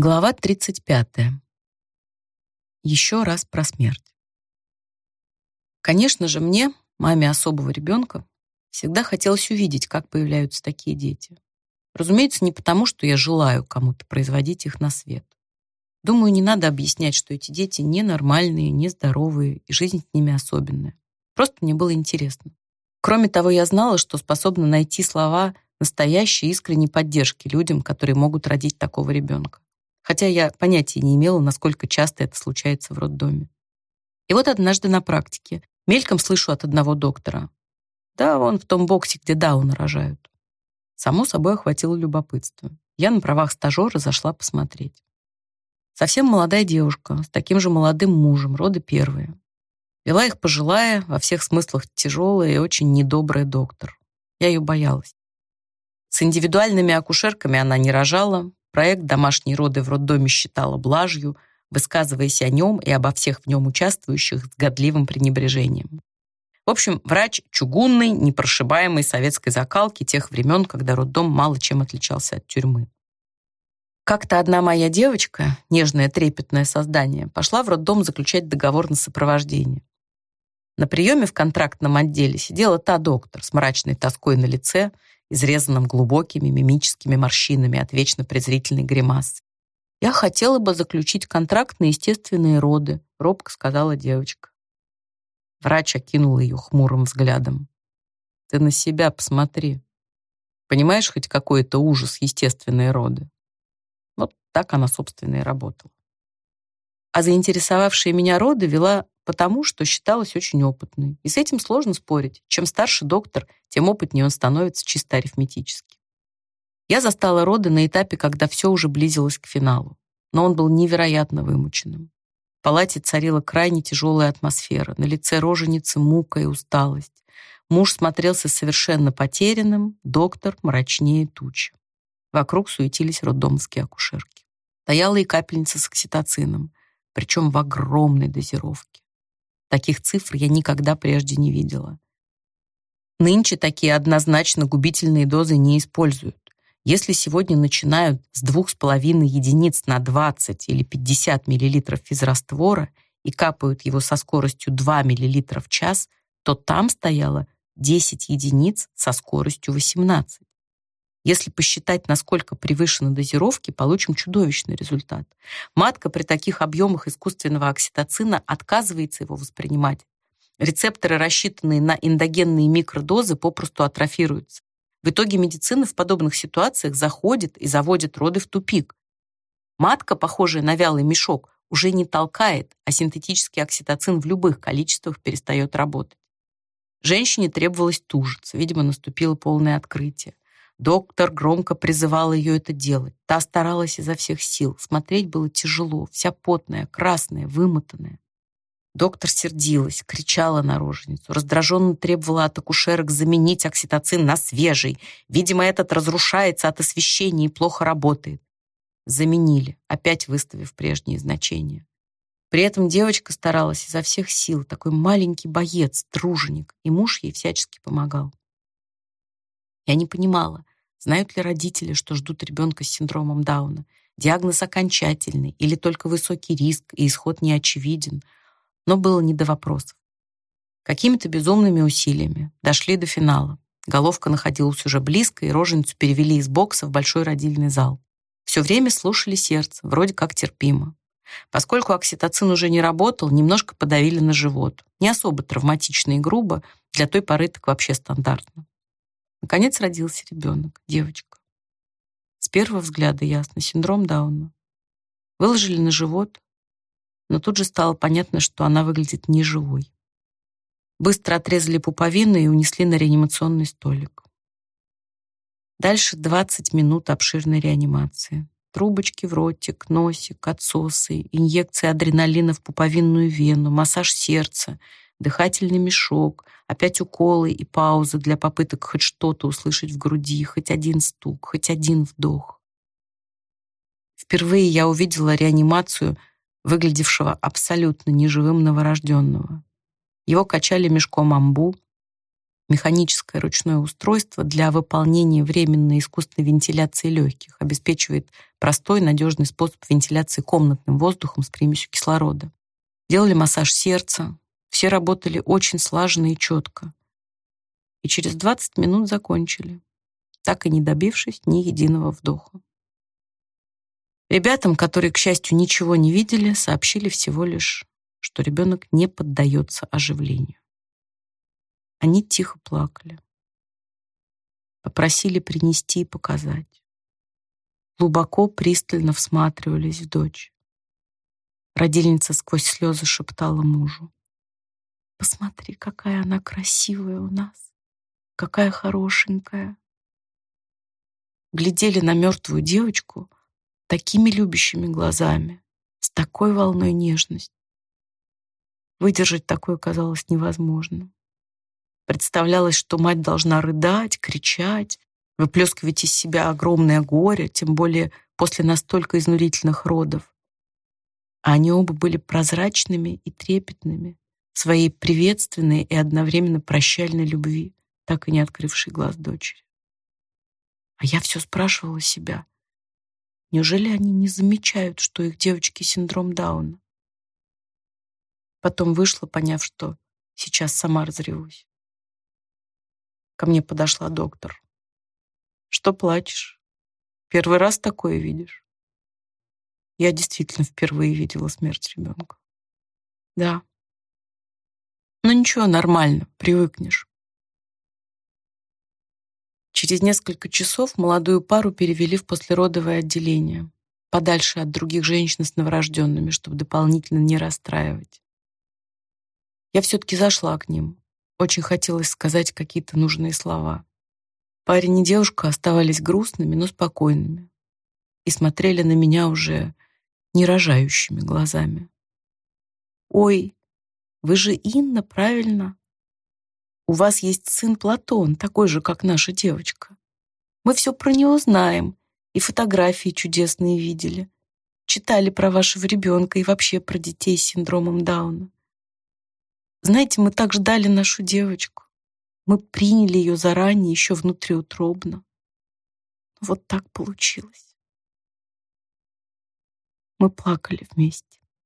Глава 35. Еще раз про смерть. Конечно же, мне, маме особого ребенка, всегда хотелось увидеть, как появляются такие дети. Разумеется, не потому, что я желаю кому-то производить их на свет. Думаю, не надо объяснять, что эти дети ненормальные, нездоровые, и жизнь с ними особенная. Просто мне было интересно. Кроме того, я знала, что способна найти слова настоящей искренней поддержки людям, которые могут родить такого ребенка хотя я понятия не имела, насколько часто это случается в роддоме. И вот однажды на практике мельком слышу от одного доктора. Да, он в том боксе, где Дауна рожают. Само собой охватило любопытство. Я на правах стажера зашла посмотреть. Совсем молодая девушка, с таким же молодым мужем, роды первые. Вела их пожилая, во всех смыслах тяжелая и очень недобрая доктор. Я ее боялась. С индивидуальными акушерками она не рожала, Проект «Домашние роды» в роддоме считала блажью, высказываясь о нем и обо всех в нем участвующих с годливым пренебрежением. В общем, врач чугунный, непрошибаемый советской закалки тех времен, когда роддом мало чем отличался от тюрьмы. Как-то одна моя девочка, нежное трепетное создание, пошла в роддом заключать договор на сопровождение. На приеме в контрактном отделе сидела та доктор с мрачной тоской на лице изрезанном глубокими мимическими морщинами от вечно презрительной гримасы. «Я хотела бы заключить контракт на естественные роды», — робко сказала девочка. Врач окинул ее хмурым взглядом. «Ты на себя посмотри. Понимаешь хоть какой это ужас естественные роды?» Вот так она, собственно, и работала. А заинтересовавшие меня роды вела потому что считалась очень опытной. И с этим сложно спорить. Чем старше доктор, тем опытнее он становится чисто арифметически. Я застала роды на этапе, когда все уже близилось к финалу. Но он был невероятно вымученным. В палате царила крайне тяжелая атмосфера. На лице роженицы мука и усталость. Муж смотрелся совершенно потерянным, доктор мрачнее тучи. Вокруг суетились роддомские акушерки. Стояла и капельница с окситоцином, причем в огромной дозировке. Таких цифр я никогда прежде не видела. Нынче такие однозначно губительные дозы не используют. Если сегодня начинают с 2,5 единиц на 20 или 50 мл физраствора и капают его со скоростью 2 мл в час, то там стояло 10 единиц со скоростью 18. Если посчитать, насколько превышены дозировки, получим чудовищный результат. Матка при таких объемах искусственного окситоцина отказывается его воспринимать. Рецепторы, рассчитанные на эндогенные микродозы, попросту атрофируются. В итоге медицина в подобных ситуациях заходит и заводит роды в тупик. Матка, похожая на вялый мешок, уже не толкает, а синтетический окситоцин в любых количествах перестает работать. Женщине требовалось тужиться, видимо, наступило полное открытие. Доктор громко призывал ее это делать. Та старалась изо всех сил. Смотреть было тяжело, вся потная, красная, вымотанная. Доктор сердилась, кричала на роженицу, раздраженно требовала от акушерок заменить окситоцин на свежий. Видимо, этот разрушается от освещения и плохо работает. Заменили, опять выставив прежние значения. При этом девочка старалась изо всех сил, такой маленький боец, труженик, и муж ей всячески помогал. Я не понимала, знают ли родители, что ждут ребенка с синдромом Дауна. Диагноз окончательный или только высокий риск и исход не очевиден. Но было не до вопросов. Какими-то безумными усилиями дошли до финала. Головка находилась уже близко, и роженицу перевели из бокса в большой родильный зал. Все время слушали сердце, вроде как терпимо. Поскольку окситоцин уже не работал, немножко подавили на живот. Не особо травматично и грубо, для той поры так вообще стандартно. Наконец родился ребенок, девочка. С первого взгляда ясно, синдром Дауна. Выложили на живот, но тут же стало понятно, что она выглядит неживой. Быстро отрезали пуповину и унесли на реанимационный столик. Дальше 20 минут обширной реанимации. Трубочки в ротик, носик, отсосы, инъекции адреналина в пуповинную вену, массаж сердца — дыхательный мешок, опять уколы и паузы для попыток хоть что-то услышать в груди, хоть один стук, хоть один вдох. Впервые я увидела реанимацию выглядевшего абсолютно неживым новорожденного. Его качали мешком амбу, Механическое ручное устройство для выполнения временной искусственной вентиляции легких обеспечивает простой надежный способ вентиляции комнатным воздухом с примесью кислорода. Делали массаж сердца, все работали очень слаженно и четко. И через 20 минут закончили, так и не добившись ни единого вдоха. Ребятам, которые, к счастью, ничего не видели, сообщили всего лишь, что ребенок не поддается оживлению. Они тихо плакали. Попросили принести и показать. Глубоко, пристально всматривались в дочь. Родильница сквозь слезы шептала мужу. «Посмотри, какая она красивая у нас, какая хорошенькая». Глядели на мертвую девочку такими любящими глазами, с такой волной нежности. Выдержать такое казалось невозможным. Представлялось, что мать должна рыдать, кричать, выплескивать из себя огромное горе, тем более после настолько изнурительных родов. А они оба были прозрачными и трепетными, своей приветственной и одновременно прощальной любви, так и не открывшей глаз дочери. А я все спрашивала себя, неужели они не замечают, что их девочки синдром Дауна? Потом вышла, поняв, что сейчас сама разревусь. Ко мне подошла доктор. Что плачешь? Первый раз такое видишь? Я действительно впервые видела смерть ребенка. Да. Ну ничего, нормально, привыкнешь. Через несколько часов молодую пару перевели в послеродовое отделение, подальше от других женщин с новорожденными, чтобы дополнительно не расстраивать. Я все-таки зашла к ним, очень хотелось сказать какие-то нужные слова. Парень и девушка оставались грустными, но спокойными и смотрели на меня уже не рожающими глазами. «Ой, вы же Инна, правильно? У вас есть сын Платон, такой же, как наша девочка. Мы все про него знаем и фотографии чудесные видели. Читали про вашего ребенка и вообще про детей с синдромом Дауна. Знаете, мы так ждали нашу девочку. Мы приняли ее заранее, еще внутриутробно. Вот так получилось. Мы плакали вместе.